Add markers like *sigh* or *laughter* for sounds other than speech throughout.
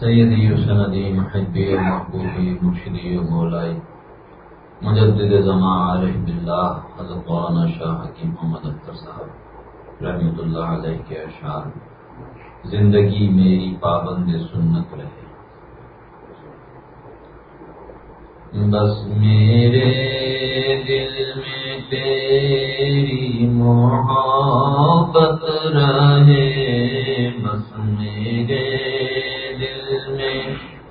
سیدی و سندی محبی و محبوبی مرشدی و مولائی مجدد زمان عارف باللہ حضرت مولانا شاہ حکیم محمد اختر صاحب رحمۃ اللہ علیہ کے اشعار زندگی میری پابند سنت رہے۔ بس میرے دل میں تیری محبت رہے، بس میرے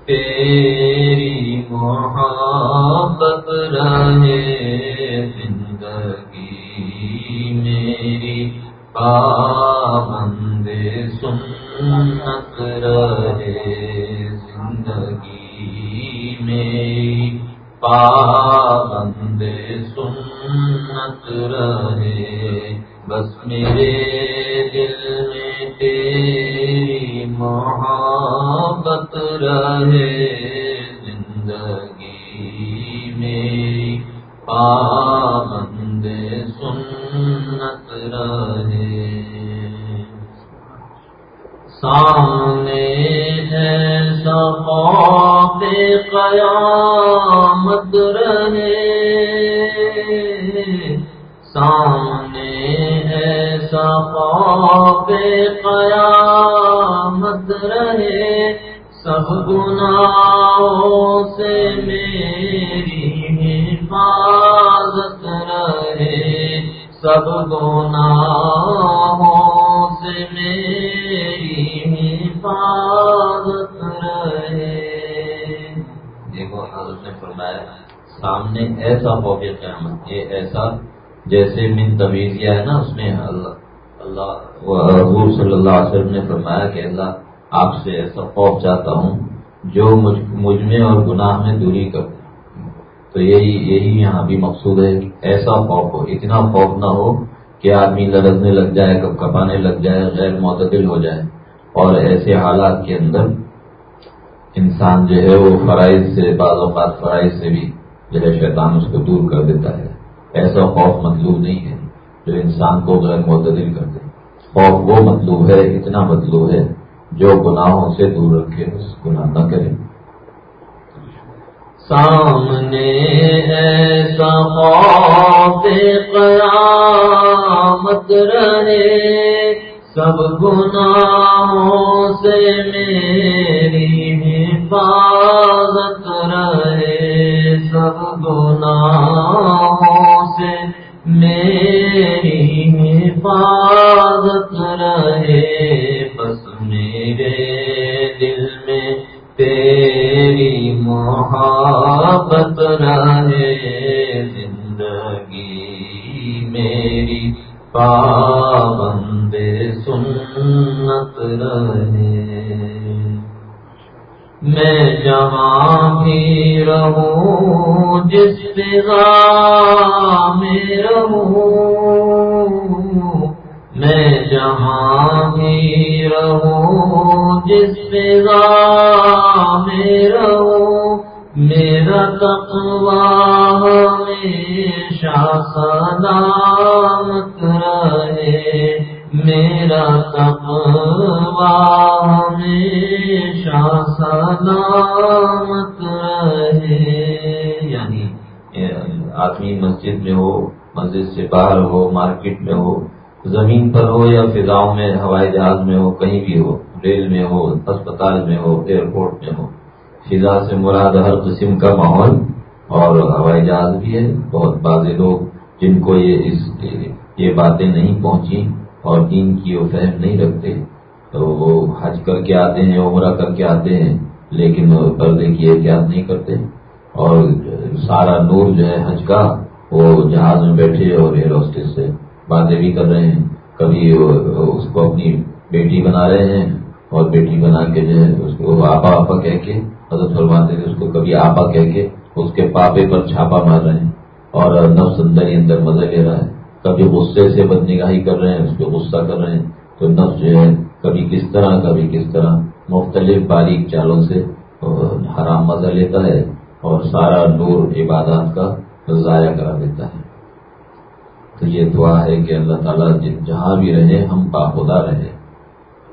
تیری محبت رہے زندگی میری، پابند سنت رہے زندگی میری، پابند سنت رہے۔ بس میرے محبت رہے زندگی میری پابند سنت رہے سامنے ایسا خواب قیامت رہے سامنے ایسا خواب قیامت رہے۔ سب گناہوں سے میری حفاظت رہے۔ سب گناہوں سے میری حفاظت رہے۔ دیکھو، حضرت نے فرمایا، سامنے ایسا خوف قیامت، یہ ایسا جیسے من طویزیہ ہے نا، اس میں اللہ اللہ حضور صلی اللہ علیہ وسلم نے فرمایا کہ اللہ آپ سے ایسا خوف چاہتا ہوں جو مجھ میں اور گناہ میں دوری کر تو یہی یہی یہاں بھی مقصود ہے ایسا خوف ہو، اتنا خوف نہ ہو کہ آدمی لڑکنے لگ جائے، کب کپانے لگ جائے، غیر معتدل ہو جائے۔ اور ایسے حالات کے اندر انسان جو ہے وہ فرائض سے، بعض اوقات فرائض سے بھی جو ہے شیطان اس کو دور کر دیتا ہے۔ ایسا خوف مطلوب نہیں ہے جو انسان کو غیر معتدل کر دے۔ خوف وہ مطلوب ہے، اتنا مطلوب ہے جو گناہوں سے دور رکھے، اس گناہ نہ کرے سامنے ایسا خوف قیامت رہے، سب گناہوں سے میری حفاظت رہے۔ سب گناہوں سے میری حفاظت رہے۔ میرے دل میں تیری محبت رہے زندگی میری پابند سنت رہے۔ میں جہاں بھی رہوں، جس فضا میں رہوں میں جہاں بھی رہوں، جس فضا میں رہوں، میرا تقوی ہمیشہ سلامت رہے۔ میرا تقوی ہمیشہ سلامت رہے۔ یعنی آدمی مسجد میں ہو، مسجد سے باہر ہو، مارکیٹ میں ہو زمین پر ہو یا فضاؤں میں، ہوائی جہاز میں ہو، کہیں بھی ہو، ریل میں ہو اسپتال میں ہو، ایئرپورٹ میں ہو، فضا سے مراد ہر قسم کا ماحول اور ہوائی جہاز بھی ہے۔ بہت بازے لوگ جن کو یہ اس، یہ باتیں نہیں پہنچی اور دین کی وہ فہم نہیں رکھتے، تو وہ حج کر کے آتے ہیں، عمرہ کر کے آتے ہیں، لیکن پردے کی احتیاط نہیں کرتے۔ اور سارا نور جو ہے حج کا، وہ جہاز میں بیٹھے اور ایئر ہوسٹس سے باتیں بھی کر رہے ہیں۔ کبھی اس کو اپنی بیٹی بنا رہے ہیں اور بیٹی بنا کے جو ہے اس کو آپا آپا کہہ کے حضرت فرماتے تھے اس کو کبھی آپا کہہ کے اس کے پاپے پر چھاپا مار رہے ہیں اور نفس اندر ہی اندر مزہ لے رہا ہے۔ کبھی غصے سے بدنگاہی کر رہے ہیں، اس پہ غصہ کر رہے ہیں۔ تو نفس جو ہے کبھی کس طرح، کبھی کس طرح مختلف باریک چالوں سے حرام مزہ لیتا ہے اور سارا نور عبادات کا ضائع کرا دیتا ہے۔ تو یہ دعا ہے کہ اللہ تعالیٰ جہاں بھی رہے، ہم باخدا رہے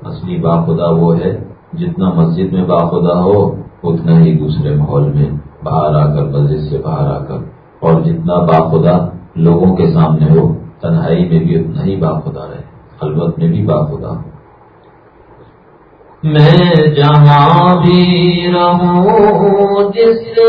اصلی باخدا وہ ہے، جتنا مسجد میں باخدا ہو، اتنا ہی دوسرے ماحول میں باہر آ کر، مسجد سے باہر آ کر۔ اور جتنا باخدا لوگوں کے سامنے ہو، تنہائی میں بھی اتنا ہی باخدا رہے۔ خلوت میں بھی باخدا ہو۔ میں جہاں بھی رہوں، جس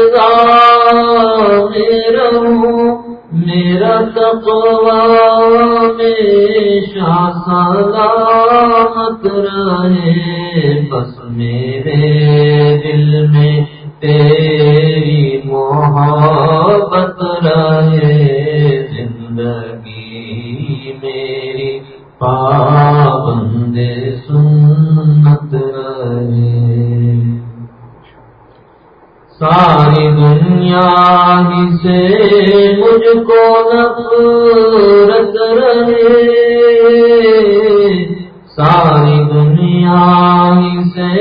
رہوں میرا تقوی ہمیشہ سلامت رہے، بس میرے دل میں تیری محبت رہے۔ زندگی میری پابند سنت ساری دنیا ہی سے مجھ کو نفرت رہے۔ ساری دنیا ہی سے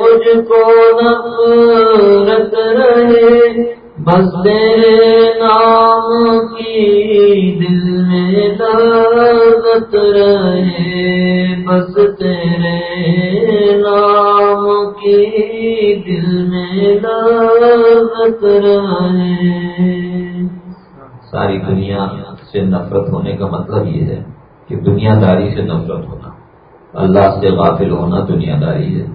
مجھ کو نفرت رہے۔ بس تیرے نام کی دل میں لگت رہے۔ بس تیرے لگت ساری دنیا سے نفرت ہونے کا مطلب یہ ہے کہ دنیا داری سے نفرت ہونا۔ اللہ سے غافل ہونا دنیا داری ہے۔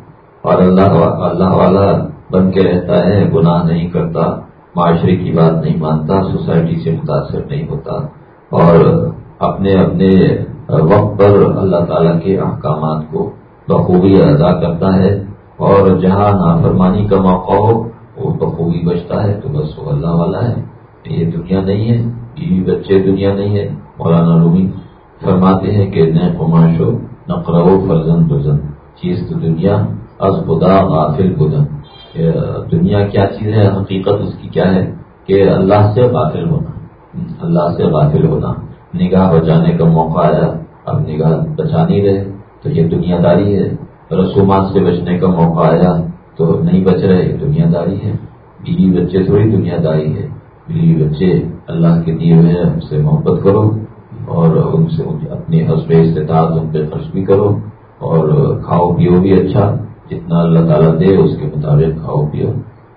اور اللہ اللہ والا بن کے رہتا ہے، گناہ نہیں کرتا، معاشرے کی بات نہیں مانتا، سوسائٹی سے متاثر نہیں ہوتا۔ اور اپنے اپنے وقت پر اللہ تعالیٰ کے احکامات کو بخوبی ادا کرتا ہے۔ اور جہاں نافرمانی کا موقع ہو وہ بخوبی بچتا ہے تو بس وہ اللہ والا ہے۔ یہ دنیا نہیں ہے بیوی بچے دنیا نہیں ہے۔ مولانا رومی فرماتے ہیں کہ نئے قماش ہو نقرو فرزن دزن چیز تو دنیا، از خدا غافل بدن دنیا کیا چیز ہے، حقیقت اس کی کیا ہے؟ کہ اللہ سے غافل ہونا۔ اللہ سے غافل ہونا۔ نگاہ بچانے کا موقع آیا، اب نگاہ بچا نہیں رہے۔ تو یہ دنیا داری ہے۔ رسومات سے بچنے کا موقع آیا۔ تو نہیں بچ رہے دنیا داری ہے۔ بیوی بچے تھوڑی دنیا داری ہے۔ بیوی بچے اللہ کے دیے ہوئے ہیں، ان سے محبت کرو اور ان سے اپنی حسب استطاعت ان پہ خرچ بھی کرو اور کھاؤ پیو بھی اچھا جتنا اللہ تعالیٰ دے اس کے مطابق کھاؤ پیو۔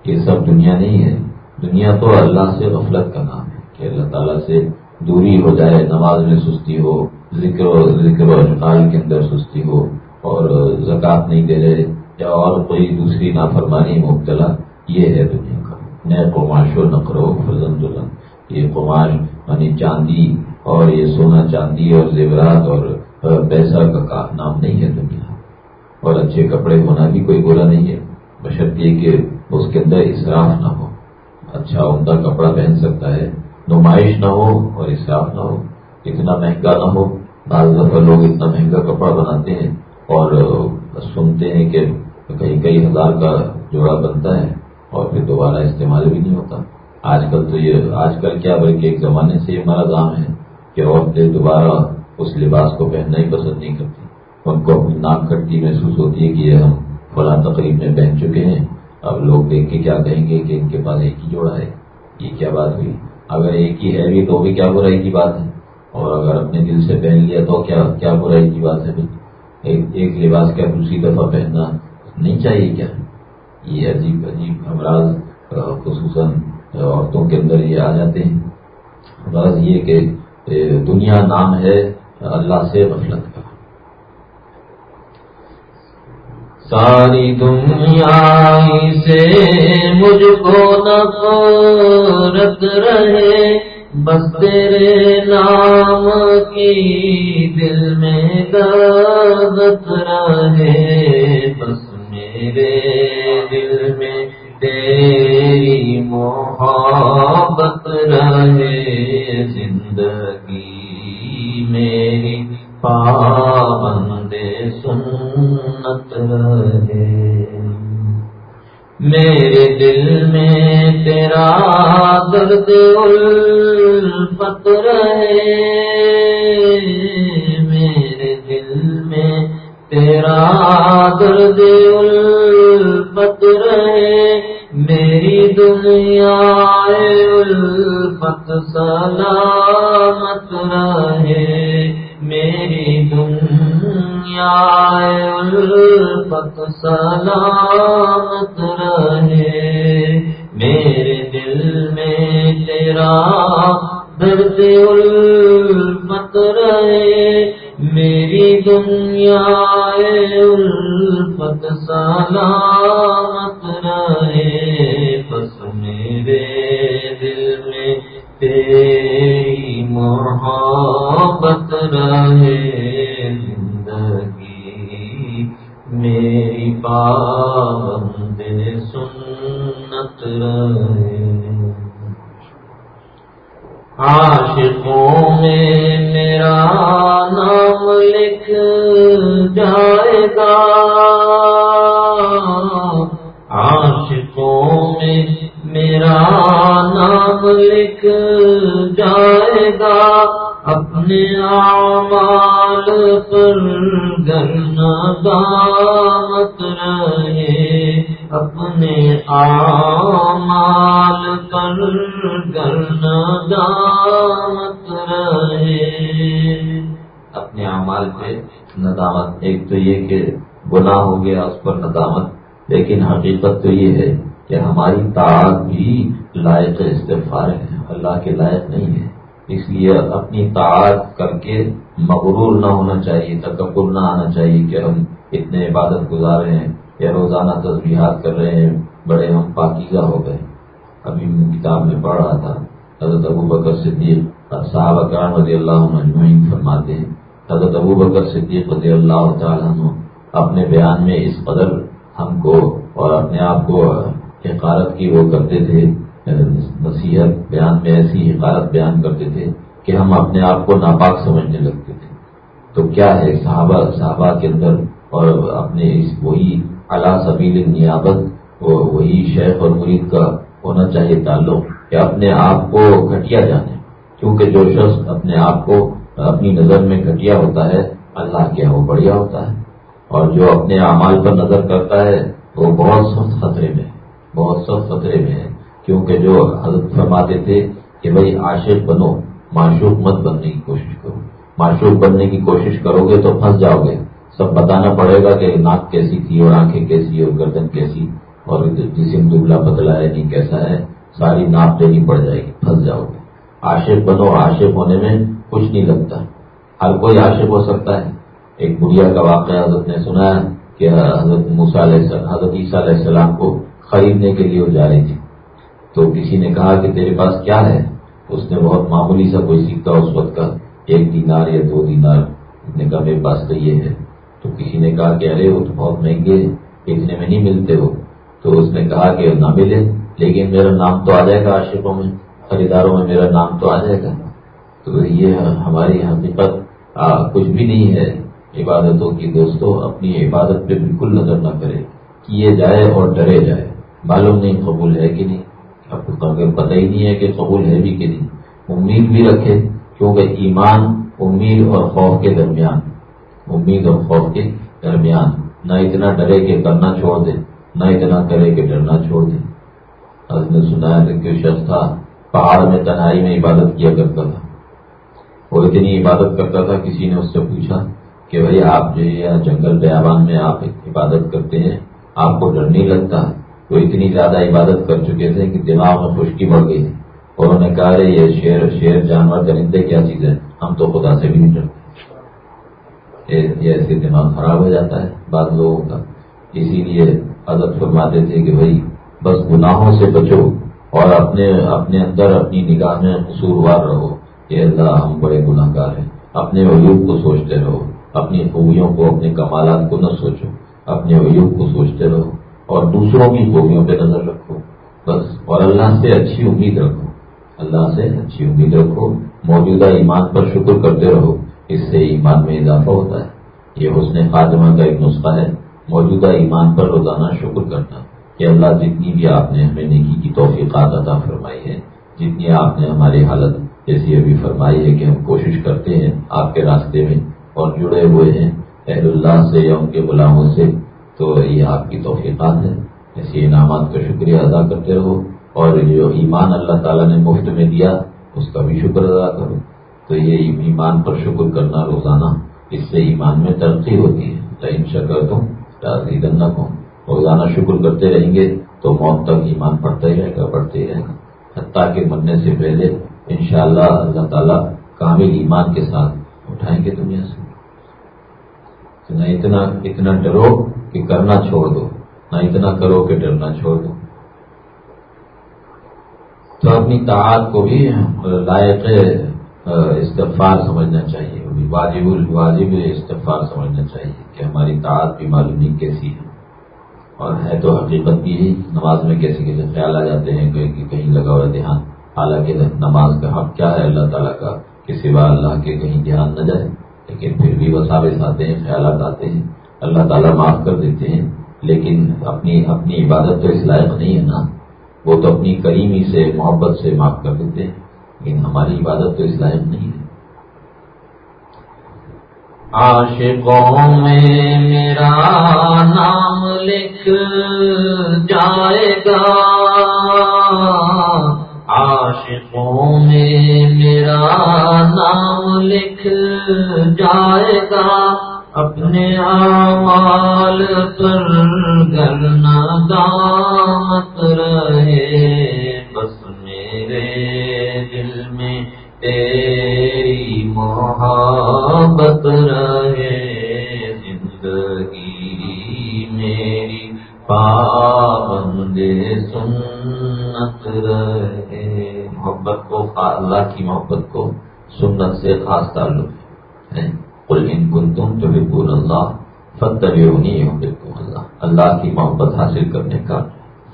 یہ سب دنیا نہیں ہے۔ دنیا تو اللہ سے غفلت کا نام ہے کہ اللہ تعالیٰ سے دوری ہو جائے، نماز میں سستی ہو، ذکر و ذکر و اشکال کے اندر سستی ہو اور زکوٰۃ نہیں دے رہے۔ یا اور کوئی دوسری نافرمانی مبتلا یہ ہے دنیا کا۔ نئے قماش و نقرو فرزن دلن یہ قماش یعنی چاندی اور یہ سونا چاندی اور زیورات اور پیسہ کا نام نہیں ہے دنیا۔ اور اچھے کپڑے ہونا بھی کوئی برا نہیں ہے۔ بشرط یہ کہ اس کے اندر اسراف نہ ہو۔ اچھا عمدہ کپڑا پہن سکتا ہے۔ نمائش نہ ہو اور اسراف نہ ہو۔ اتنا مہنگا نہ ہو۔ بعض دفعہ لوگ اتنا مہنگا کپڑا بناتے ہیں اور سنتے ہیں کہ کئی کئی ہزار کا جوڑا بنتا ہے اور پھر دوبارہ استعمال بھی نہیں ہوتا۔ آج کل تو یہ آج کل کیا بلکہ ایک زمانے سے یہ ہمارا دام ہے کہ عورتیں دوبارہ اس لباس کو پہننا ہی پسند نہیں کرتی۔ ان کو اپنی ناک کٹتی محسوس ہوتی ہے کہ یہ ہم فلاں تقریب میں پہن چکے ہیں۔ اب لوگ دیکھ کے کیا کہیں گے کہ ان کے پاس ایک ہی جوڑا ہے۔ یہ کیا بات ہوئی؟ اگر ایک ہی ہے بھی تو بھی کیا برائی کی بات ہے؟ اور اگر اپنے دل سے پہن لیا تو کیا کیا برائی کی بات ہے ایک ایک لباس کیا دوسری دفعہ پہننا نہیں چاہیے کیا؟ یہ عجیب عجیب امراض خصوصاً عورتوں کے اندر یہ آ جاتے ہیں۔ غرض یہ کہ دنیا نام ہے اللہ سے غفلت کا۔ ساری دنیا سے مجھ کو نفرت رہے، بس تیرے نام کی دل میں دردت رہے۔ میرے دل میں تیری محبت رہے، زندگی میری پابند سنت رہے۔ میرے دل میں تیرا درد الفت رہے درد الفت رہے میری دنیا الفت سلامت رہے میری دنیا الفت سلامت رہے میرے دل میں تیرا درد الفت رہے میری دنیا الفت سلامت اپنے آمال پر گرنا دامت رہے، اپنے آمال پر گرنا دامت رہے۔ اپنے اعمال پہ ندامت، ایک تو یہ کہ گناہ ہو گیا، اس پر ندامت، لیکن حقیقت تو یہ ہے کہ ہماری طاعت بھی لائق استفار ہے، اللہ کے لائق نہیں ہے۔ اس لیے اپنی طاعت کر کے مغرور نہ ہونا چاہیے، تکبر نہ آنا چاہیے کہ ہم اتنے عبادت گزار رہے ہیں، یا روزانہ تصویرات کر رہے ہیں، بڑے ہم پاکیزہ ہو گئے۔ ابھی کتاب میں پڑھ رہا تھا، حضرت ابو بکر صدیق صاحب کرام رضی اللہ مجمعین فرماتے ہیں، حضرت ابو بکر صدیق رضی اللہ تعالیٰ عنہ اپنے بیان میں اس قدر ہم کو اور اپنے آپ کو حقارت کی وہ کرتے تھے نصیحت بیان میں ایسی حقارت بیان کرتے تھے کہ ہم اپنے آپ کو ناپاک سمجھنے لگتے تھے۔ تو کیا ہے صحابہ؟ صحابہ کے اندر اور اپنے اس وہی اعلیٰ سبیل نیابت وہی شیخ اور مرید کا ہونا چاہیے تعلق کہ اپنے آپ کو گھٹیا جانے۔ کیونکہ جو شخص اپنے آپ کو اپنی نظر میں گھٹیا ہوتا ہے، اللہ کے وہ بڑھیا ہوتا ہے۔ اور جو اپنے اعمال پر نظر کرتا ہے، وہ بہت سخت خطرے میں ہے۔ بہت سخت خطرے میں ہے۔ کیونکہ جو حضرت فرماتے تھے کہ بھائی عاشق بنو، معشوق مت بننے کی کوشش کرو۔ معشوق بننے کی کوشش کرو گے تو پھنس جاؤ گے۔ سب بتانا پڑے گا کہ ناک کیسی تھی اور آنکھیں کیسی اور گردن کیسی اور جسم دبلا پتلا ہے نہیں، کیسا ہے؟ ساری ناپ دینی پڑ جائے گی، پھنس جاؤ گے۔ عاشق بنو، عاشق ہونے میں کچھ نہیں لگتا۔ ہر کوئی عاشق ہو سکتا ہے۔ ایک بڑھیا کا واقعہ حضرت نے سنا ہے کہ حضرت موسا حضرت عیسیٰ علیہ السلام کو خریدنے کے لیے وہ جا رہی تھی۔ تو کسی نے کہا کہ تیرے پاس کیا ہے؟ اس نے بہت معمولی سا کوئی سکہ اس وقت کا، ایک دینار یا دو دینار۔ نے کہا، میرے پاس تو یہ ہے۔ تو کسی نے کہا کہ، ارے، وہ تو بہت مہنگے اتنے میں نہیں ملتے ہو تو اس نے کہا کہ، نہ ملے، لیکن میرا نام تو آ جائے گا عاشقوں میں، خریداروں میں میرا نام تو آ جائے گا۔ تو یہ ہماری حقیقت کچھ بھی نہیں ہے۔ عبادتوں کی دوستوں اپنی عبادت پہ بالکل نظر نہ کرے، کیے جائے اور ڈرے جائے۔ معلوم نہیں قبول ہے کہ نہیں۔ اب پتہ ہی نہیں ہے کہ قبول ہے بھی کہ نہیں۔ امید بھی رکھے، کیونکہ ایمان امید اور خوف کے درمیان، امید اور خوف کے درمیان۔ نہ اتنا ڈرے کہ کرنا چھوڑ دے، نہ اتنا کرے کہ ڈرنا چھوڑ دے۔ حضرت نے سنا ہے کہ شخص تھا، پہاڑ میں تنہائی میں عبادت کیا کرتا تھا۔ وہ اتنی عبادت کرتا تھا، کسی نے اس سے پوچھا کہ بھائی آپ جو یہ جنگل بیابان میں آپ عبادت کرتے ہیں، آپ کو ڈر نہیں لگتا؟ وہ اتنی زیادہ عبادت کر چکے تھے کہ دماغ میں خشکی بڑھ گئی اور انہوں نے کہا رہے یہ شیر شیر جانور درندے کیا چیز ہے؟ ہم تو خدا سے بھی نہیں ڈرتے۔ یہ ایسے دماغ خراب ہو جاتا ہے بعض لوگوں کا۔ اسی لیے حضرت فرماتے تھے کہ بھائی، بس گناہوں سے بچو اور اپنے اپنے اندر اپنی نگاہ میں قصوروار رہو۔ کہ اللہ، ہم بڑے گناہ گار ہیں۔ اپنے عیوب کو سوچتے رہو۔ اپنی خوبیوں کو، اپنے کمالات کو نہ سوچو۔ اپنے عیوب کو سوچتے رہو۔ اور دوسروں کی خوبیوں پہ نظر رکھو۔ بس، اور اللہ سے اچھی امید رکھو۔ اللہ سے اچھی امید رکھو۔ موجودہ ایمان پر شکر کرتے رہو۔ اس سے ایمان میں اضافہ ہوتا ہے۔ یہ حسن خاتمہ کا ایک نسخہ ہے۔ موجودہ ایمان پر روزانہ شکر کرنا۔ کہ اللہ جتنی بھی آپ نے ہمیں نیکی کی توفیقات عطا فرمائی ہے، جتنی آپ نے ہماری حالت جیسی ابھی فرمائی ہے کہ ہم کوشش کرتے ہیں آپ کے راستے میں اور جڑے ہوئے ہیں، اہل اللہ سے یا ان کے غلاموں سے تو یہ آپ کی توفیقات ہیں۔ ایسے انعامات کا شکریہ ادا کرتے رہو اور جو ایمان اللہ تعالیٰ نے مفت میں دیا، اس کا بھی شکر ادا کرو۔ تو یہ ایمان پر شکر کرنا روزانہ، اس سے ایمان میں ترقی ہوتی ہے۔ تعین شکر تم تازی گننا کو روزانہ شکر کرتے رہیں گے تو موت تک ایمان پڑتا ہی رہے گا، بڑھتے ہی رہے گا۔ حتیٰ کے مرنے سے پہلے انشاءاللہ اللہ تعالیٰ کامل ایمان کے ساتھ اٹھائیں گے دنیا سے۔ اتنا اتنا ڈرو۔ کہ کرنا چھوڑ دو، نہ اتنا کرو کہ ڈرنا چھوڑ دو۔ تو اپنی تعداد کو بھی لائق استفار سمجھنا چاہیے واجب الواجب استفار سمجھنا چاہیے کہ ہماری تعداد بھی معلوم کیسی ہے۔ اور ہے تو حقیقت بھی ہی، نماز میں کیسے کیسے خیال آ جاتے ہیں کہ کہیں لگا ہوا دھیان۔ حالانکہ نماز کا حق کیا ہے؟ اللہ تعالیٰ کا، کہ سوا اللہ کے کہیں دھیان نہ جائے، لیکن پھر بھی وساوس آتے ہیں، خیالات آتے ہیں۔ اللہ تعالیٰ معاف کر دیتے ہیں، لیکن اپنی اپنی عبادت تو اس لائق نہیں ہے نا۔ وہ تو اپنی کریمی سے، محبت سے معاف کر دیتے ہیں، لیکن ہماری عبادت تو اس لائق نہیں ہے۔ عاشقوں میں میرا نام لکھ جائے گا۔ عاشقوں میں میرا نام لکھ جائے گا۔ اپنے آمال پر گرنا دامت رہے، بس میرے دل میں تیری محبت رہے۔ زندگی میری پابند سنت رہے۔ محبت کو اللہ کی محبت کو سنت سے خاص تعلق ہے۔ کل ان کن تم تو بالکل اللہ فتح نہیں ہو بالکل اللہ اللہ کی محبت حاصل کرنے کا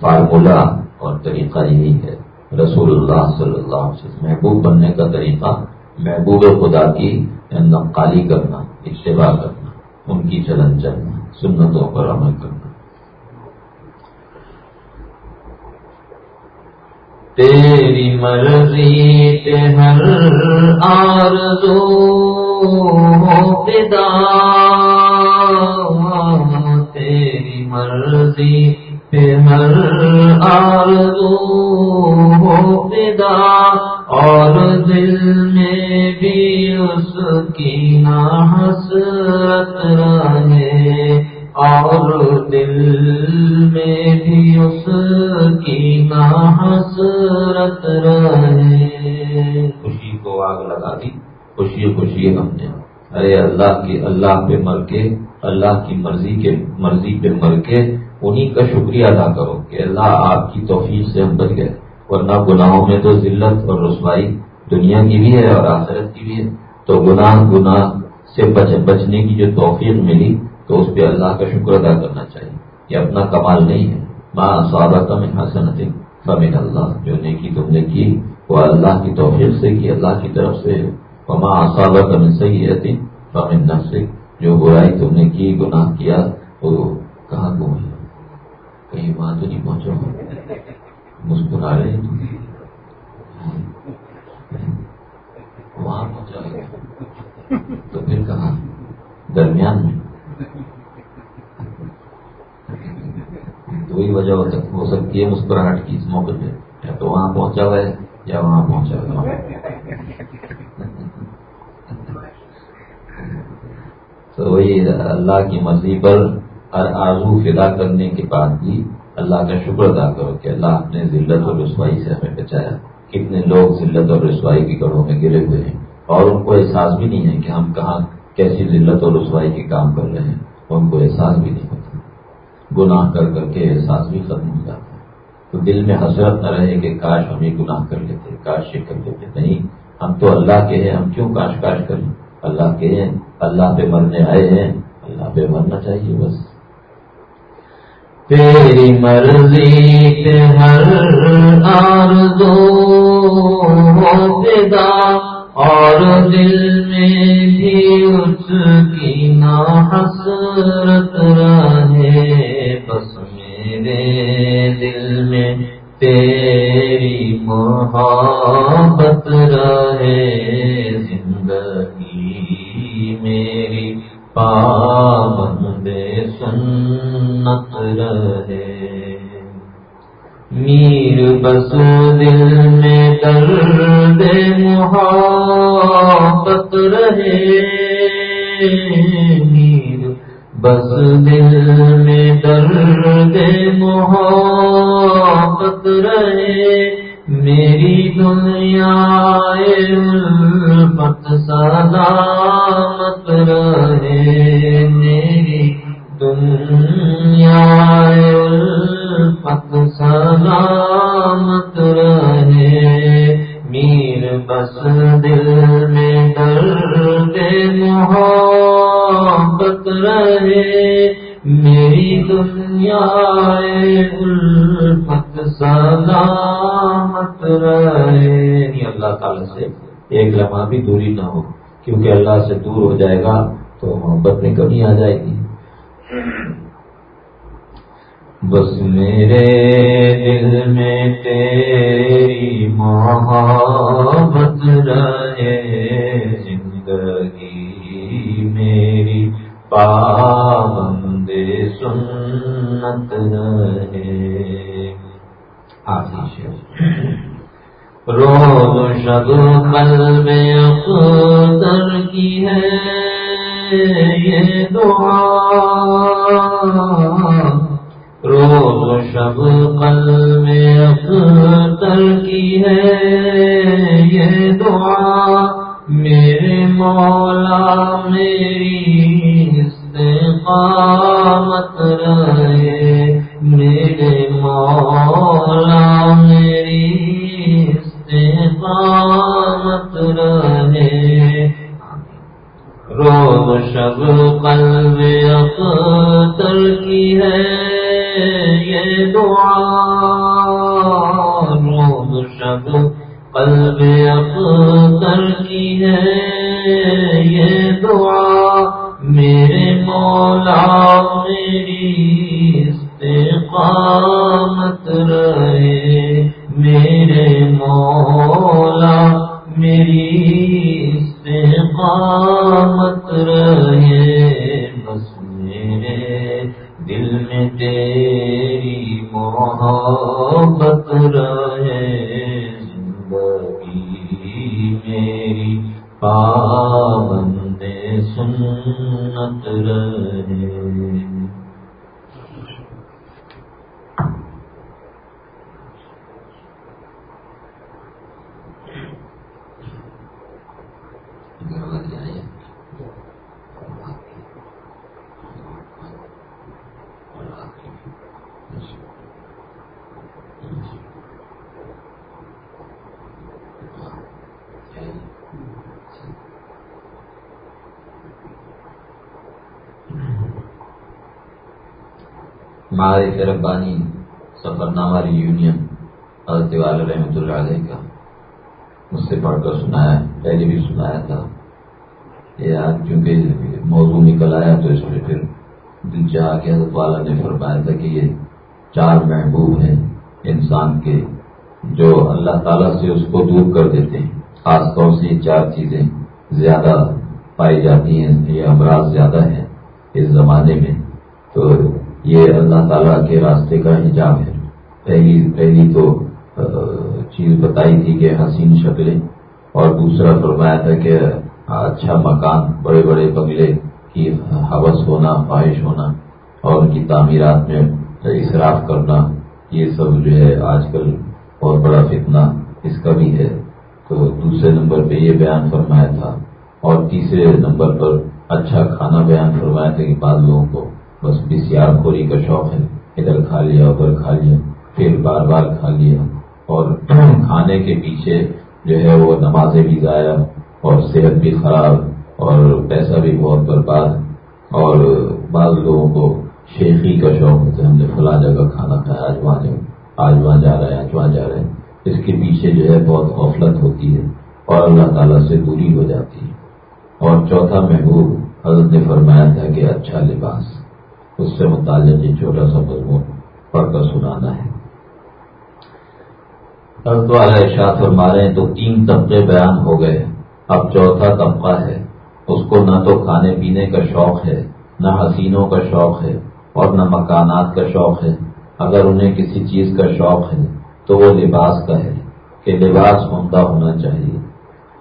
فارمولہ اور طریقہ یہی ہے۔ رسول اللہ صلی اللہ علیہ وسلم، محبوب بننے کا طریقہ، محبوب خدا کی نقالی کرنا اتباع کرنا، ان کی چلن چلنا، سنتوں پر عمل کرنا۔ تیری مرضی ہر آرزو پدا تیری مرضی ہر آرزو پدا اور دل میں بھی اس کی نا حسرت رہے اور دل میں بھی اس کی نا حسرت رہے خوشی کو آگ لگا دی۔ خوشی خوشی ہم نے۔ ارے اللہ کی، اللہ پہ مر کے، اللہ کی مرضی کے، مرضی پہ مر کے انہی کا شکریہ ادا کرو کہ اللہ آپ کی توفیق سے ہم بچ گئے۔ ورنہ گناہوں میں تو ذلت اور رسوائی دنیا کی بھی ہے اور آخرت کی بھی ہے۔ تو گناہ گناہ سے بچنے کی جو توفیق ملی تو اس پہ اللہ کا شکر ادا کرنا چاہیے۔ یہ اپنا کمال نہیں ہے۔ ماں سوادہ کا میں حسن فمن اللہ جو نیکی تم نے کی وہ اللہ کی توفیق سے کی، اللہ کی طرف سے۔ ماں صحابہ کا میں صحیح رہتی فمن سے جو برائی تم نے کی، گناہ کیا وہ کہاں گم ہے کہیں وہاں تو نہیں پہنچا مسکرا رہے وہاں پہنچا تو پھر کہاں؟ درمیان میں۔ تو وہی وجہ ہو سکتی ہے مسکراہٹ کی اس موقع پہ۔ یا تو وہاں پہنچا ہوا ہے یا وہاں پہنچا ہوا تو وہی اللہ کی مرضی پر ہر آرزو فدا کرنے کے بعد بھی اللہ کا شکر ادا کرو کہ اللہ اپنے ذلت اور رسوائی سے ہمیں بچایا۔ کتنے لوگ ذلت اور رسوائی کی گڑھوں میں گرے ہوئے ہیں اور ان کو احساس بھی نہیں ہے کہ ہم کہاں کیسی ذلت اور رسوائی کے کام کر رہے ہیں۔ ان کو احساس بھی نہیں ہوتا۔ گناہ کر کر کے احساس بھی ختم ہو جاتا ہے۔ تو دل میں حسرت نہ رہے کہ کاش ہم یہ گناہ کر لیتے، کاش یہ کر لیتے۔ نہیں، ہم تو اللہ کے ہیں، ہم کیوں کاش کاش کریں؟ اللہ کے ہیں، اللہ پہ مرنے آئے ہیں، اللہ پہ مرنا چاہیے بس۔ تیری مرضی پہ ہر آرزو ہو اور دل میں میر بس دل میں درد محبت رہے۔ میر بس دل میں درد محبت رہے۔ میری دنیا پت سلامت رہے۔ میری دنیا پت سلامت رہے۔ میر بس دل میں درد محبت رہے۔ میری دنیا الفت سلامت رہے۔ یعنی اللہ تعالی سے ایک لمحہ بھی دوری نہ ہو، کیونکہ اللہ سے دور ہو جائے گا تو محبت میں کمی آ جائے گی۔ بس میرے دل میں تیری محبت رہے، زندگی میری پابند سنت رہے۔ روز شب قلب اختر کی ہے، یہ دعا۔ روز شب قل میں اختر کی ہے، یہ دعا میرے مولا، میری استقامت رہے۔ میرے مولا، میری استقامت رہے۔ روز شب قلب اختر کی ہے یہ دعا۔ روز شب قلب اختر کی ہے یہ دعا۔ میرے مولا، میری استقامت رہے میرے مولا میری استقامت رہے بس میرے دل میں تیری محبت رہے زندگی میری پابند سنت رہے ہمارے ربانی سفر نامہ یونین حضرت والا رحمۃ اللہ علیہ کا، مجھ سے پڑھ کر سنایا، پہلے بھی سنایا تھا۔ یہ آج چونکہ موضوع نکل آیا تو اس میں پھر دل چاہ کے حضرت والا نے فرمایا تھا کہ یہ چار محبوب ہیں انسان کے، جو اللہ تعالیٰ سے اس کو دور کر دیتے ہیں۔ خاص طور سے یہ چار چیزیں زیادہ پائی جاتی ہیں، یہ امراض زیادہ ہیں۔ اس زمانے میں تو یہ اللہ تعالیٰ کے راستے کا حجاب ہے۔ پہلی پہلی تو چیز بتائی تھی کہ حسین شکلیں اور دوسرا فرمایا تھا کہ اچھا مکان، بڑے بڑے بنگلے کی حوث ہونا خواہش ہونا اور ان کی تعمیرات میں اصراف کرنا، یہ سب جو ہے آج کل بہت بڑا فتنہ اس کا بھی ہے۔ تو دوسرے نمبر پہ یہ بیان فرمایا تھا اور تیسرے نمبر پر اچھا کھانا بیان فرمایا تھا کہ بعض لوگوں کو بس بسیار خوری کا شوق ہے، ادھر کھا لیا، ادھر کھا لیا، پھر بار بار کھا لیا۔ اور *clears throat* کھانے کے پیچھے جو ہے وہ نمازیں بھی ضائع، اور صحت بھی خراب، اور پیسہ بھی بہت برباد۔ اور بعض لوگوں کو شیخی کا شوق ہوتا ہے، ہم نے فلاں جگہ کھانا کھایا، آج وہاں آج وہاں جا رہے ہیں آج وہاں جا رہے ہیں اس کے پیچھے جو ہے بہت غفلت ہوتی ہے، اور اللہ تعالیٰ سے دوری ہو جاتی ہے۔ اور چوتھا محبوب حضرت نے فرمایا تھا کہ اچھا لباس۔ اس سے متعلق یہ چھوٹا سا مضمون پڑھ کر سنانا ہے۔ والا ارشاد فرما رہے ہیں، تو تین طبقے بیان ہو گئے۔ اب چوتھا طبقہ ہے۔ اس کو نہ تو کھانے پینے کا شوق ہے، نہ حسینوں کا شوق ہے اور نہ مکانات کا شوق ہے۔ اگر انہیں کسی چیز کا شوق ہے، تو وہ لباس کا ہے، کہ لباس عمدہ ہونا چاہیے۔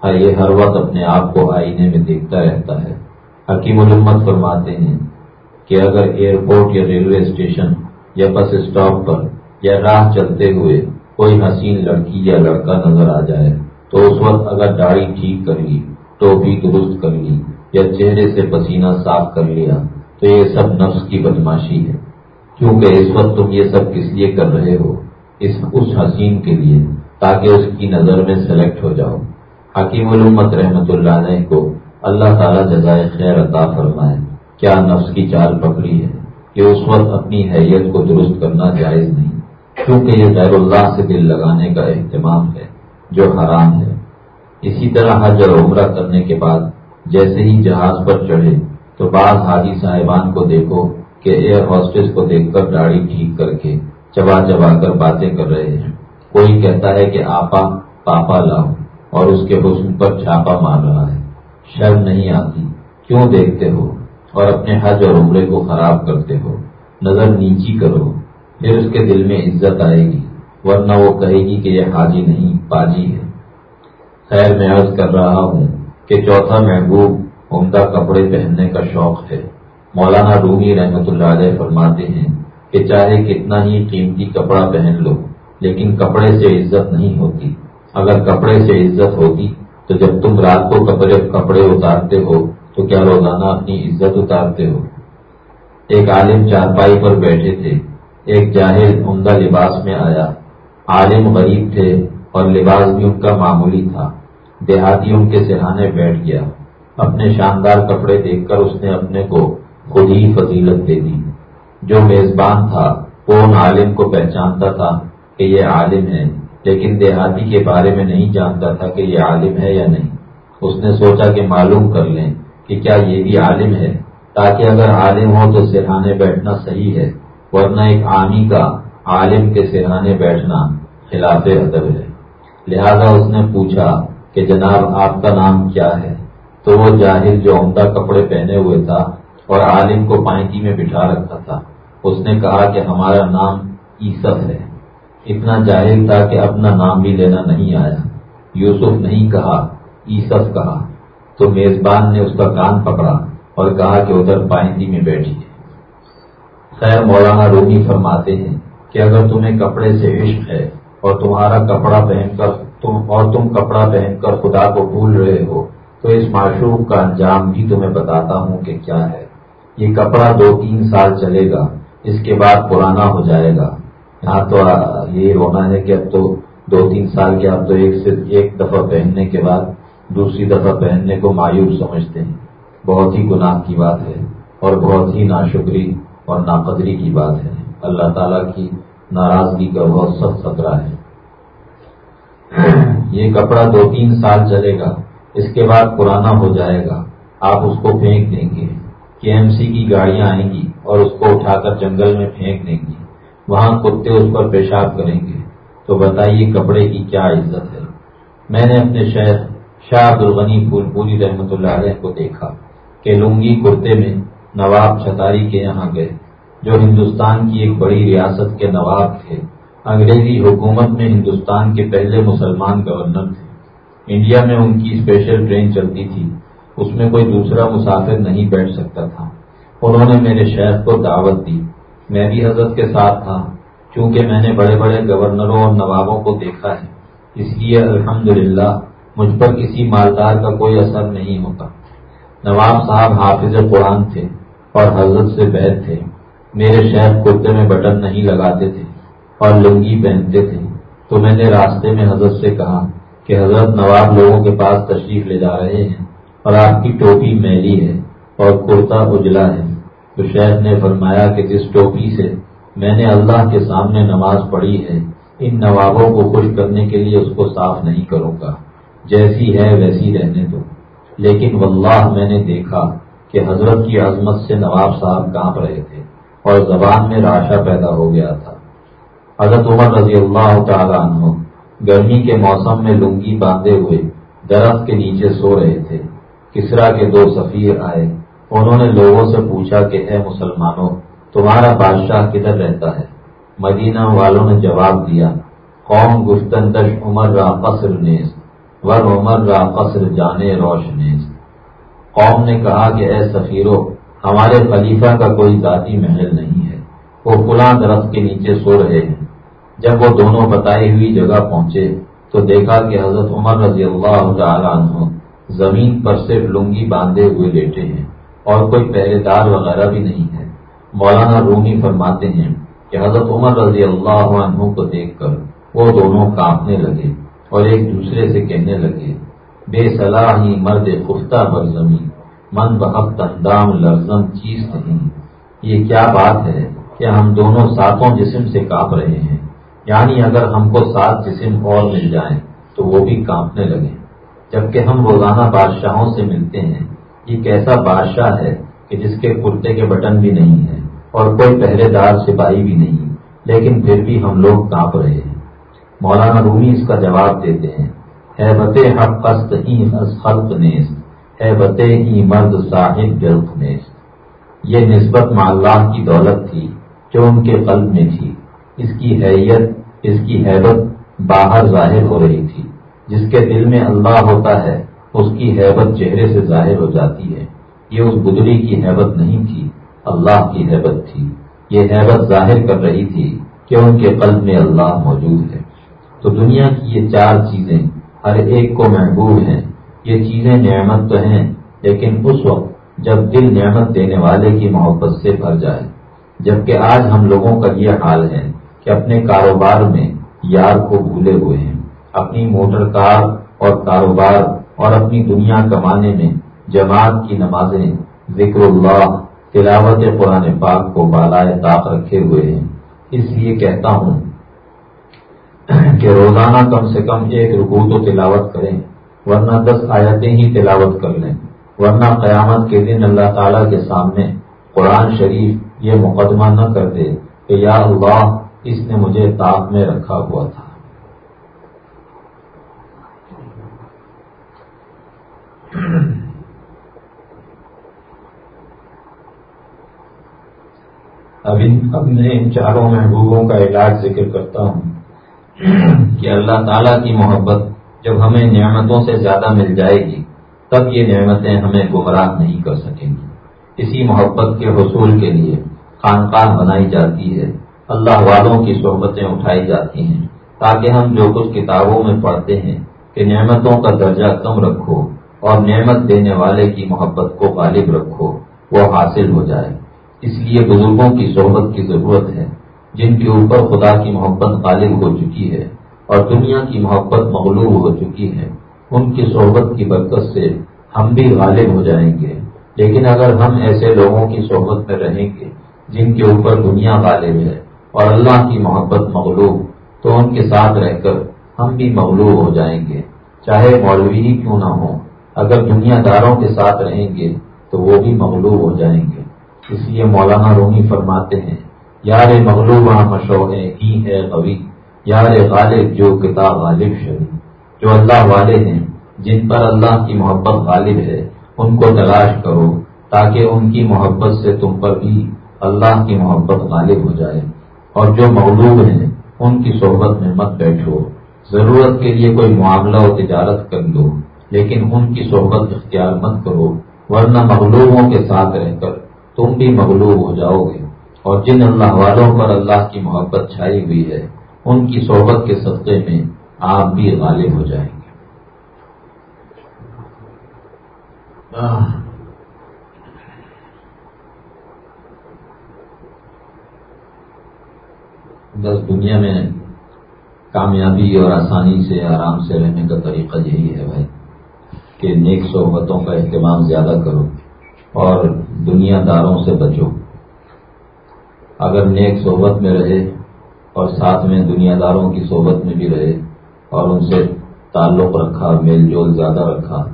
ہاں یہ ہر وقت اپنے آپ کو آئینے میں دیکھتا رہتا ہے۔ حکیم الامت فرماتے ہیں کہ اگر ایئرپورٹ یا ریلوے اسٹیشن یا بس اسٹاپ پر یا راہ چلتے ہوئے کوئی حسین لڑکی یا لڑکا نظر آ جائے، تو اس وقت اگر داڑھی ٹھیک کر لی، ٹوپی درست کر لی یا چہرے سے پسینہ صاف کر لیا، تو یہ سب نفس کی بدماشی ہے۔ کیونکہ اس وقت تم یہ سب کس لیے کر رہے ہو؟ اس اس حسین کے لیے، تاکہ اس کی نظر میں سلیکٹ ہو جاؤ۔ حکیم علومت رحمت اللہ علیہ کو اللہ تعالیٰ جزائے خیر عطا فرمائے۔ کیا نفس کی چال پکڑی ہے کہ اس وقت اپنی حیثیت کو درست کرنا جائز نہیں؟ کیونکہ یہ غیر اللہ سے دل لگانے کا اہتمام ہے، جو حرام ہے۔ اسی طرح حج اور عمرہ کرنے کے بعد جیسے ہی جہاز پر چڑھے تو بعض حاجی صاحبان کو دیکھو کہ ایئر ہاسٹس کو دیکھ کر داڑھی ٹھیک کر کے چبا چبا کر باتیں کر رہے ہیں۔ کوئی کہتا ہے کہ آپا، پاپا لاؤ اور اس کے حسن پر چھاپا مار رہا ہے۔ شرم نہیں آتی، کیوں دیکھتے ہو؟ اور اپنے حج اور عمرے کو خراب کرتے ہو۔ نظر نیچی کرو، پھر اس کے دل میں عزت آئے گی، ورنہ وہ کہے گی کہ یہ حاجی نہیں، پاجی ہے۔ خیر، میں عرض کر رہا ہوں کہ چوتھا محبوب عمدہ کپڑے پہننے کا شوق ہے۔ مولانا رومی رحمت اللہ علیہ فرماتے ہیں کہ چاہے کتنا ہی قیمتی کپڑا پہن لو، لیکن کپڑے سے عزت نہیں ہوتی۔ اگر کپڑے سے عزت ہوتی تو جب تم رات کو کپڑے کپڑے اتارتے ہو تو کیا روزانہ اپنی عزت اتارتے ہو؟ ایک عالم چارپائی پر بیٹھے تھے۔ ایک جاہل عمدہ لباس میں آیا۔ عالم غریب تھے اور لباس بھی ان کا معمولی تھا۔ دیہاتی ان کے سہانے بیٹھ گیا۔ اپنے شاندار کپڑے دیکھ کر اس نے اپنے کو خود ہی فضیلت دے دی۔ جو میزبان تھا، وہ ان عالم کو پہچانتا تھا کہ یہ عالم ہے، لیکن دیہاتی کے بارے میں نہیں جانتا تھا کہ یہ عالم ہے یا نہیں۔ اس نے سوچا کہ معلوم کر لیں۔ کہ کیا یہ بھی عالم ہے؟ تاکہ اگر عالم ہو تو سرہانے بیٹھنا صحیح ہے، ورنہ ایک عامی کا عالم کے سرہانے بیٹھنا خلاف ادب ہے۔ لہذا اس نے پوچھا کہ جناب، آپ کا نام کیا ہے؟ تو وہ جاہل جو عمدہ کپڑے پہنے ہوئے تھا اور عالم کو پائنٹی میں بٹھا رکھا تھا، اس نے کہا کہ ہمارا نام عیسف ہے۔ اتنا جاہل تھا کہ اپنا نام بھی لینا نہیں آیا۔ یوسف نہیں کہا عیسف کہا۔ تو میزبان نے اس کا کان پکڑا اور کہا کہ ادھر پائندی میں بیٹھی۔ خیر مولانا رومی فرماتے ہیں کہ اگر تمہیں کپڑے سے عشق ہے اور تمہارا کپڑا پہن کر تم اور تم کپڑا پہن کر خدا کو بھول رہے ہو، تو اس معشوق کا انجام بھی تمہیں بتاتا ہوں کہ کیا ہے۔ یہ کپڑا دو تین سال چلے گا، اس کے بعد پرانا ہو جائے گا۔ یہاں تو یہ رونا ہے کہ اب تو دو تین سال کے اب تو ایک سے ایک دفعہ پہننے کے بعد دوسری دفعہ پہننے کو مایوس سمجھتے ہیں۔ بہت ہی گناہ کی بات ہے اور بہت ہی ناشکری اور ناقدری کی بات ہے۔ اللہ تعالیٰ کی ناراضگی کا بہت سخت خطرہ ہے۔ یہ کپڑا دو تین سال چلے گا۔ اس کے بعد پرانا ہو جائے گا۔ آپ اس کو پھینک دیں گے۔ کے ایم سی کی گاڑیاں آئیں گی اور اس کو اٹھا کر جنگل میں پھینک دیں گی وہاں کتے اس پر پیشاب کریں گے۔ تو بتائیے کپڑے کی کیا عزت ہے۔ میں نے اپنے شہر شاہ عبد الغنی پھول پوری رحمت اللہ علیہ کو دیکھا کہ لنگی کرتے میں نواب چھتاری کے یہاں گئے، جو ہندوستان کی ایک بڑی ریاست کے نواب تھے۔ انگریزی حکومت میں ہندوستان کے پہلے مسلمان گورنر تھے۔ انڈیا میں ان کی اسپیشل ٹرین چلتی تھی۔ اس میں کوئی دوسرا مسافر نہیں بیٹھ سکتا تھا۔ انہوں نے میرے شہر کو دعوت دی۔ میں بھی حضرت کے ساتھ تھا۔ چونکہ میں نے بڑے بڑے گورنروں اور نوابوں کو دیکھا ہے۔ اس لیے الحمدللہ مجھ پر کسی مالدار کا کوئی اثر نہیں ہوتا۔ نواب صاحب حافظ قرآن تھے اور حضرت سے بیت تھے۔ میرے شہر کرتے میں بٹن نہیں لگاتے تھے اور لنگی پہنتے تھے۔ تو میں نے راستے میں حضرت سے کہا کہ حضرت نواب لوگوں کے پاس تشریف لے جا رہے ہیں اور آپ کی ٹوپی میلی ہے اور کرتا اجلا ہے۔ تو شیخ نے فرمایا کہ جس ٹوپی سے میں نے اللہ کے سامنے نماز پڑھی ہے۔ ان نوابوں کو خوش کرنے کے لیے اس کو صاف نہیں کروں گا۔ جیسی ہے ویسی رہنے دو۔ لیکن واللہ میں نے دیکھا کہ حضرت کی عظمت سے نواب صاحب کانپ رہے تھے اور زبان میں راشا پیدا ہو گیا تھا۔ حضرت عمر رضی اللہ تعالیٰ عنہ گرمی کے موسم میں لنگی باندھے ہوئے درخت کے نیچے سو رہے تھے۔ کسرا کے دو سفیر آئے۔ انہوں نے لوگوں سے پوچھا کہ، اے مسلمانوں، تمہارا بادشاہ کدھر رہتا ہے؟ مدینہ والوں نے جواب دیا، قوم عمر را قصر نیز ور عمر را قصر جانے روش نیز قوم نے کہا کہ اے سفیرو، ہمارے خلیفہ کا کوئی ذاتی محل نہیں ہے۔ وہ فلاں درخت کے نیچے سو رہے ہیں۔ جب وہ دونوں بتائی ہوئی جگہ پہنچے، تو دیکھا کہ حضرت عمر رضی اللہ تعالیٰ عنہ زمین پر صرف لنگی باندھے ہوئے لیٹے ہیں اور کوئی پہرے دار وغیرہ بھی نہیں ہے۔ مولانا رومی فرماتے ہیں کہ حضرت عمر رضی اللہ عنہ کو دیکھ کر وہ دونوں کانپنے لگے۔ اور ایک دوسرے سے کہنے لگے، بے صلاحی مرد خفتہ پر زمین من بحق اندام لرزم چیز نہیں۔ یہ کیا بات ہے کہ ہم دونوں ساتوں جسم سے کانپ رہے ہیں؟ یعنی اگر ہم کو سات جسم اور مل جائیں تو وہ بھی کانپنے لگے۔ جبکہ ہم روزانہ بادشاہوں سے ملتے ہیں، یہ کیسا بادشاہ ہے کہ جس کے کرتے کے بٹن بھی نہیں ہے اور کوئی پہرے دار سپاہی بھی نہیں، لیکن پھر بھی ہم لوگ کانپ رہے ہیں۔ مولانا رومی اس کا جواب دیتے ہیں۔ ہے بتے حق قسط ہی خلق نیست۔ ہے بتے ہی مرد صاحب جلد نیست۔ یہ نسبت اللہ کی دولت تھی جو ان کے قلب میں تھی۔ اس کی حیت اس کی حیبت باہر ظاہر ہو رہی تھی۔ جس کے دل میں اللہ ہوتا ہے، اس کی حیبت چہرے سے ظاہر ہو جاتی ہے۔ یہ اس گدری کی حیبت نہیں تھی، اللہ کی حیبت تھی۔ یہ حیبت ظاہر کر رہی تھی کہ ان کے قلب میں اللہ موجود ہے۔ تو دنیا کی یہ چار چیزیں ہر ایک کو محبوب ہیں۔ یہ چیزیں نعمت تو ہیں، لیکن اس وقت جب دل نعمت دینے والے کی محبت سے بھر جائے۔ جبکہ آج ہم لوگوں کا یہ حال ہے کہ اپنے کاروبار میں یار کو بھولے ہوئے ہیں۔ اپنی موٹر کار اور کاروبار اور اپنی دنیا کمانے میں جماعت کی نمازیں ذکر اللہ، تلاوت قرآن پاک کو بالائے طاق رکھے ہوئے ہیں۔ اس لیے کہتا ہوں کہ روزانہ کم سے کم ایک رکو تو تلاوت کریں، ورنہ دس آیتیں ہی تلاوت کر لیں، ورنہ قیامت کے دن اللہ تعالی کے سامنے قرآن شریف یہ مقدمہ نہ کر دے کہ یا اللہ، اس نے مجھے تاپ میں رکھا ہوا تھا۔ اب ان چاروں محبوبوں کا علاج ذکر کرتا ہوں۔ کہ اللہ تعالیٰ کی محبت جب ہمیں نعمتوں سے زیادہ مل جائے گی، تب یہ نعمتیں ہمیں گمراہ نہیں کر سکیں گی۔ اسی محبت کے حصول کے لیے خانقاہ بنائی جاتی ہے۔ اللہ والوں کی صحبتیں اٹھائی جاتی ہیں۔ تاکہ ہم جو کچھ کتابوں میں پڑھتے ہیں کہ نعمتوں کا درجہ کم رکھو اور نعمت دینے والے کی محبت کو غالب رکھو، وہ حاصل ہو جائے۔ اس لیے بزرگوں کی صحبت کی ضرورت ہے۔ جن کے اوپر خدا کی محبت غالب ہو چکی ہے اور دنیا کی محبت مغلوب ہو چکی ہے، ان کی صحبت کی برکت سے ہم بھی غالب ہو جائیں گے۔ لیکن اگر ہم ایسے لوگوں کی صحبت میں رہیں گے جن کے اوپر دنیا غالب ہے اور اللہ کی محبت مغلوب، تو ان کے ساتھ رہ کر ہم بھی مغلوب ہو جائیں گے۔ چاہے مولوی ہی کیوں نہ ہو اگر دنیا داروں کے ساتھ رہیں گے تو وہ بھی مغلوب ہو جائیں گے۔ اس لیے مولانا رومی فرماتے ہیں یار مغلوب مشوق ہی ہے قوی، یار غالب جو کتاب غالب شریف جو اللہ والے ہیں، جن پر اللہ کی محبت غالب ہے، ان کو تلاش کرو تاکہ ان کی محبت سے تم پر بھی اللہ کی محبت غالب ہو جائے۔ اور جو مغلوب ہیں، ان کی صحبت میں مت بیٹھو۔ ضرورت کے لیے کوئی معاملہ و تجارت کر لو، لیکن ان کی صحبت اختیار مت کرو، ورنہ مغلوبوں کے ساتھ رہ کر تم بھی مغلوب ہو جاؤ گے۔ اور جن اللہ والوں پر اللہ کی محبت چھائی ہوئی ہے، ان کی صحبت کے صدقے میں آپ بھی غالب ہو جائیں گے۔ بس دنیا میں کامیابی اور آسانی سے آرام سے رہنے کا طریقہ یہی ہے بھائی، کہ نیک صحبتوں کا اہتمام زیادہ کرو اور دنیا داروں سے بچو۔ اگر نیک صحبت میں رہے اور ساتھ میں دنیا داروں کی صحبت میں بھی رہے اور ان سے تعلق رکھا، میل جول زیادہ رکھا،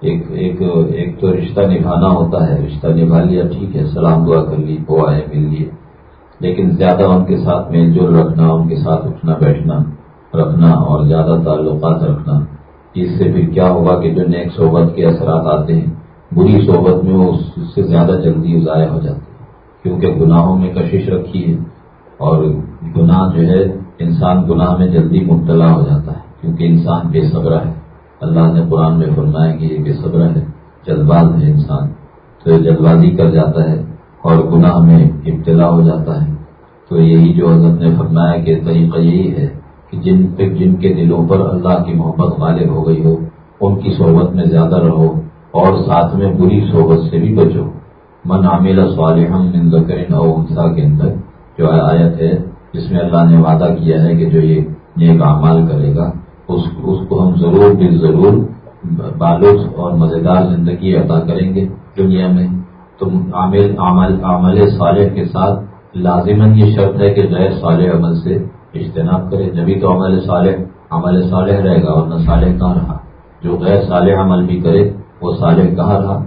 ایک ایک ایک تو رشتہ نبھانا ہوتا ہے، رشتہ نبھا لیا، ٹھیک ہے، سلام دعا کر لی وہ مل لیے لیکن زیادہ ان کے ساتھ میل جول رکھنا، ان کے ساتھ اٹھنا، بیٹھنا، رکھنا اور زیادہ تعلقات رکھنا، اس سے پھر کیا ہوگا کہ جو نیک صحبت کے اثرات آتے ہیں، بری صحبت میں وہ اس سے زیادہ جلدی ضائع ہو جاتے ہیں۔ کیونکہ گناہوں میں کشش رکھی ہے اور گناہ جو ہے انسان گناہ میں جلدی مبتلا ہو جاتا ہے کیونکہ انسان بے صبر ہے۔ اللہ نے قرآن میں فرمایا کہ یہ بے صبر ہے جلد باز ہے انسان۔ تو جلد بازی کر جاتا ہے اور گناہ میں ابتلا ہو جاتا ہے۔ تو یہی جو حضرت نے فرمایا کہ طریقہ یہی ہے کہ جن پہ جن کے دلوں پر اللہ کی محبت غالب ہو گئی ہو، ان کی صحبت میں زیادہ رہو اور ساتھ میں بری صحبت سے بھی بچو۔ من عامل صالح من ذکر او انسا کے اندر، جو آیت ہے، جس میں اللہ نے وعدہ کیا ہے کہ جو یہ نیک اعمال کرے گا، اس اس کو ہم ضرور بھی ضرور بالغ اور مزیدار زندگی عطا کریں گے دنیا میں۔ تم عامل عمل عمل صالح کے ساتھ لازمن یہ شرط ہے کہ غیر صالح عمل سے اجتناب کرے۔ جبھی تو عمل صالح عمل صالح رہے گا، ورنہ صالح کہاں رہا؟ جو غیر صالح عمل بھی کرے، وہ صالح کہاں رہا؟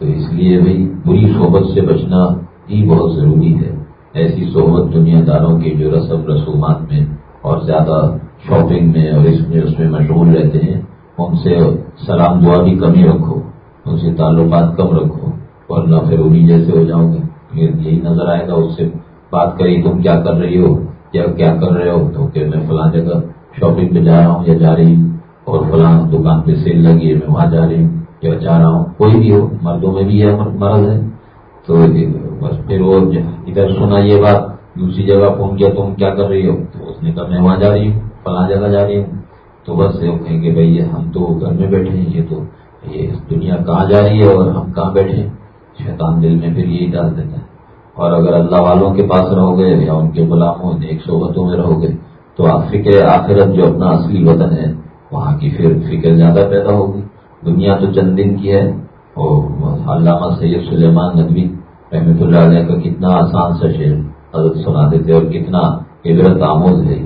تو اس لیے بھائی بری صحبت سے بچنا ہی بہت ضروری ہے۔ ایسی صحبت دنیا داروں کی جو رسم رسومات میں اور زیادہ شاپنگ میں اور اس میں اس میں مشغول رہتے ہیں، ان سے سلام دعا بھی کمی رکھو، ان سے تعلقات کم رکھو ورنہ پھر انہیں جیسے ہو جاؤ گے۔ یہی نظر آئے گا، اس سے بات کری تم کیا کر رہی ہو؟ یا کیا کر رہے ہو؟ تو کہ میں فلاں جگہ شاپنگ پہ جا رہا ہوں یا جا رہی ہوں اور فلاں دکان پہ سیل لگی ہے، میں وہاں جا رہی ہوں۔ یا جا رہا ہوں۔ کوئی بھی ہو، مردوں میں بھی ہے مرض ہے۔ تو بس پھر وہ ادھر سنا یہ بات، دوسری جگہ فون کیا، تم کیا کر رہی ہو؟ تو اس نے کہا، میں وہاں جا رہی ہوں، فلاں جگہ جا رہی ہوں۔ تو بس کہیں گے، بھائی ہم تو گھر میں بیٹھے ہیں، یہ تو یہ دنیا کہاں جا رہی ہے اور ہم کہاں بیٹھے ہیں؟ شیطان دل میں پھر یہی ڈال دیتا ہے۔ اور اگر اللہ والوں کے پاس رہو گے یا ان کے غلاموں ایک صحبتوں میں رہو گے تو آپ فکر آخرت جو اپنا اصلی وطن ہے، وہاں کی پھر فکر زیادہ پیدا ہوگی۔ دنیا تو چند دن کی ہے اور علامہ سید سلیمان ندوی رحمۃ اللہ علیہ کا کتنا آسان سا شعر حضرت سنا دیتے اور کتنا عبرت آموز ہے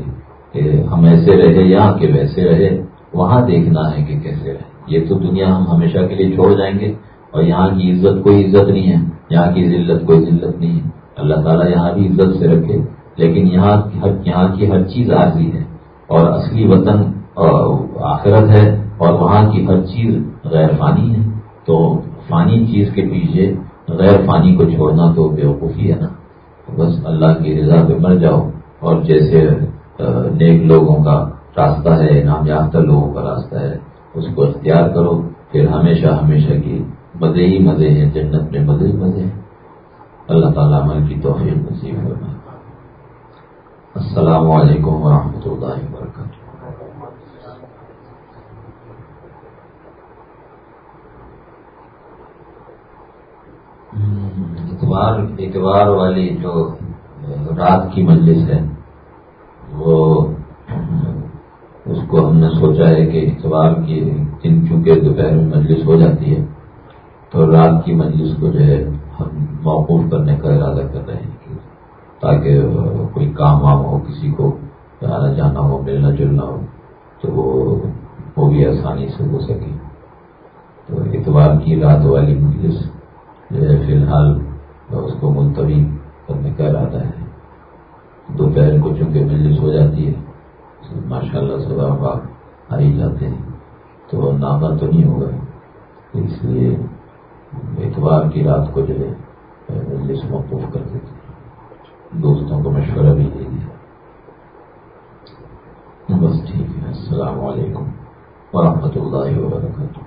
کہ ہم ایسے رہے یہاں کہ ویسے رہے، وہاں دیکھنا ہے کہ کیسے رہے۔ یہ تو دنیا ہم ہمیشہ کے لیے چھوڑ جائیں گے اور یہاں کی عزت کوئی عزت نہیں ہے، یہاں کی ذلت کوئی ذلت نہیں ہے۔ اللہ تعالیٰ یہاں بھی عزت سے رکھے، لیکن یہاں یہاں کی ہر چیز عارضی ہے اور اصلی وطن آخرت ہے۔ اور وہاں کی ہر چیز غیر فانی ہے۔ تو فانی چیز کے پیچھے غیر فانی کو چھوڑنا تو بیوقوفی ہے نا۔ بس اللہ کی رضا پہ مر جاؤ۔ اور جیسے نیک لوگوں کا راستہ ہے نام یافتہ لوگوں کا راستہ ہے، اس کو اختیار کرو۔ پھر ہمیشہ ہمیشہ کی مزے ہی مزے ہیں، جنت میں مزے ہی مزے ہیں۔ اللہ تعالیٰ عمل کی توفیق نصیب فرمائے۔ السلام علیکم ورحمۃ اللہ وبرکاتہ اتوار اتوار والی جو رات کی مجلس ہے، وہ اس کو ہم نے سوچا ہے کہ اتوار کی دن چونکہ دوپہر میں مجلس ہو جاتی ہے، تو رات کی مجلس کو جو ہے ہم موقوف کرنے کا ارادہ کر رہے ہیں تاکہ کوئی کام وام ہو، کسی کو آنا جانا ہو، ملنا جلنا ہو، تو وہ بھی آسانی سے ہو سکے۔ تو اتوار کی رات والی مجلس جو ہے فی الحال اس کو ملتوی کرنے کا ارادہ ہے۔ دوپہر کو چونکہ مجلس ہو جاتی ہے ماشاء اللہ سے آپ آ ہی جاتے ہیں۔ تو ناما تو نہیں ہوگا۔ اس لیے اتوار کی رات کو جو ہے، مجلس موقوف کر دیتے ہیں۔ دوستوں کو مشورہ بھی دے دیا۔ بس ٹھیک ہے، السلام علیکم ورحمۃ اللہ وبرکاتہ۔